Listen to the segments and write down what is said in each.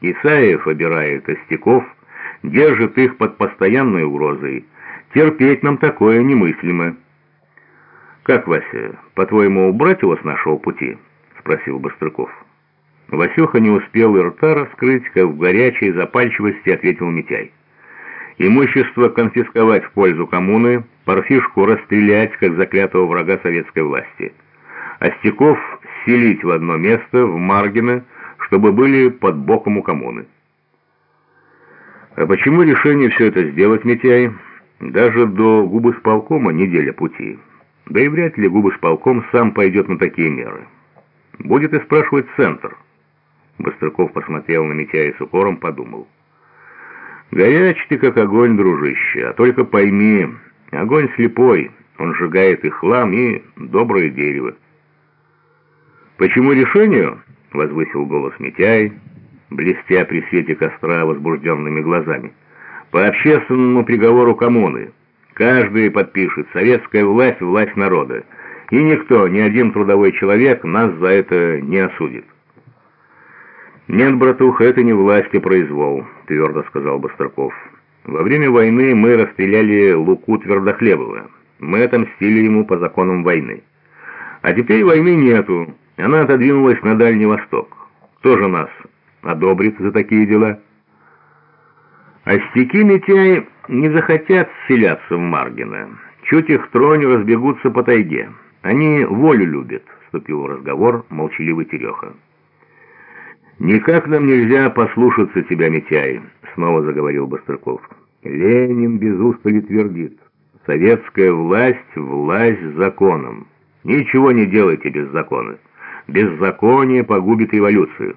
Исаев обирает остяков, держит их под постоянной угрозой. Терпеть нам такое немыслимо. «Как, Вася, по-твоему, убрать его с нашего пути?» — спросил Быстрыков. Васюха не успел и рта раскрыть, как в горячей запальчивости ответил Митяй. Имущество конфисковать в пользу коммуны, парфишку расстрелять, как заклятого врага советской власти. Остяков селить в одно место, в Маргино, чтобы были под боком у коммуны. А почему решение все это сделать, Митяй? Даже до губы сполкома неделя пути. Да и вряд ли губы сполком сам пойдет на такие меры. Будет и спрашивать центр. Быстрыков посмотрел на Митяя с укором, подумал. Горяч ты как огонь, дружище, а только пойми, огонь слепой, он сжигает и хлам, и доброе дерево. Почему решению? Возвысил голос Митяй, блестя при свете костра возбужденными глазами. По общественному приговору коммуны. Каждый подпишет «Советская власть – власть народа». И никто, ни один трудовой человек нас за это не осудит. «Нет, братуха, это не власть и произвол», — твердо сказал Бастраков. «Во время войны мы расстреляли Луку Твердохлебова. Мы отомстили ему по законам войны. А теперь войны нету. Она отодвинулась на Дальний Восток. Кто же нас одобрит за такие дела?» А стеки Митяй не захотят селяться в Маргино. Чуть их тронь разбегутся по тайге. Они волю любят, — вступил в разговор молчаливый Тереха. «Никак нам нельзя послушаться тебя, Митяй», — снова заговорил Бастрыков. «Ленин без устали твердит. Советская власть — власть законом. Ничего не делайте без закона. Беззаконие погубит революцию».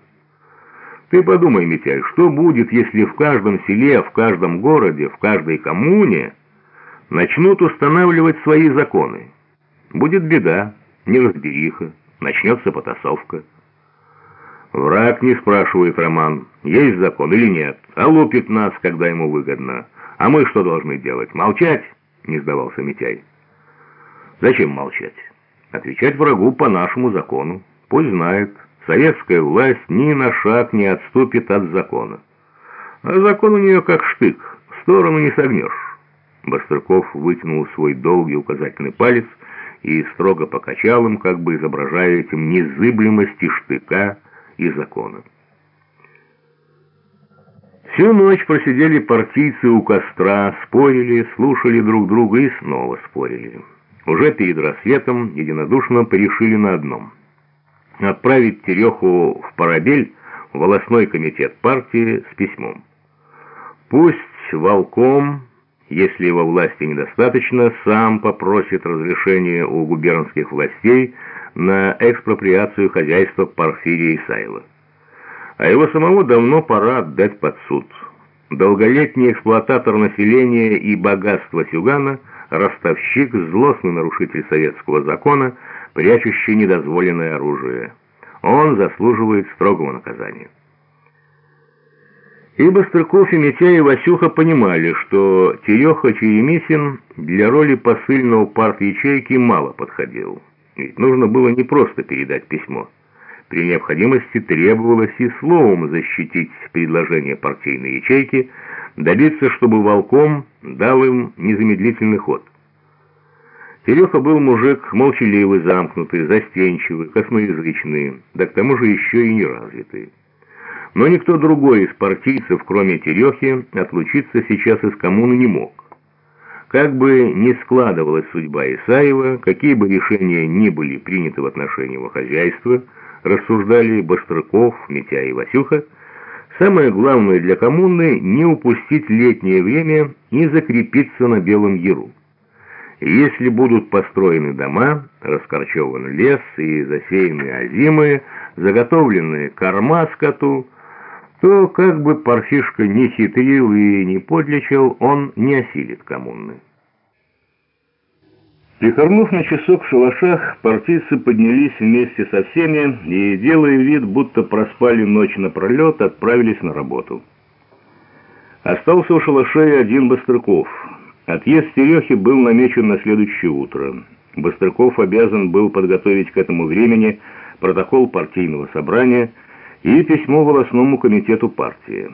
Ты подумай, Митяй, что будет, если в каждом селе, в каждом городе, в каждой коммуне начнут устанавливать свои законы? Будет беда, неразбериха, начнется потасовка. Враг не спрашивает, Роман, есть закон или нет, а лупит нас, когда ему выгодно. А мы что должны делать? Молчать? Не сдавался Митяй. Зачем молчать? Отвечать врагу по нашему закону. Пусть знает, советская власть ни на шаг не отступит от закона. А закон у нее как штык, в сторону не согнешь. Бастрыков вытянул свой долгий указательный палец и строго покачал им, как бы изображая этим незыблемости штыка, и закона. Всю ночь просидели партийцы у костра, спорили, слушали друг друга и снова спорили. Уже перед рассветом единодушно порешили на одном. Отправить Тереху в Парабель волосной комитет партии с письмом. Пусть волком, если его власти недостаточно, сам попросит разрешения у губернских властей на экспроприацию хозяйства Порфирия Исаева. А его самого давно пора отдать под суд. Долголетний эксплуататор населения и богатства Сюгана, ростовщик, злостный нарушитель советского закона, прячущий недозволенное оружие. Он заслуживает строгого наказания. И Быстрыков, и Митяй, и Васюха понимали, что Тереха Черемисин для роли посыльного парт-ячейки мало подходил. Ведь нужно было не просто передать письмо. При необходимости требовалось и словом защитить предложение партийной ячейки, добиться, чтобы волком дал им незамедлительный ход. Тереха был мужик молчаливый, замкнутый, застенчивый, косноязычный, да к тому же еще и неразвитый. Но никто другой из партийцев, кроме Терехи, отлучиться сейчас из коммуны не мог. Как бы ни складывалась судьба Исаева, какие бы решения ни были приняты в отношении его хозяйства, рассуждали Баштрыков, Митя и Васюха, самое главное для коммуны – не упустить летнее время и закрепиться на Белом Яру. Если будут построены дома, раскорчеван лес и засеяны озимы, заготовлены корма скоту, то, как бы парфишка не хитрил и не подлечил, он не осилит коммуны. Прихорнув на часок в шалашах, партийцы поднялись вместе со всеми и, делая вид, будто проспали ночь напролет, отправились на работу. Остался у шалашей один Быстрыков. Отъезд Терехи был намечен на следующее утро. Быстрыков обязан был подготовить к этому времени протокол партийного собрания и письмо волосному комитету партии.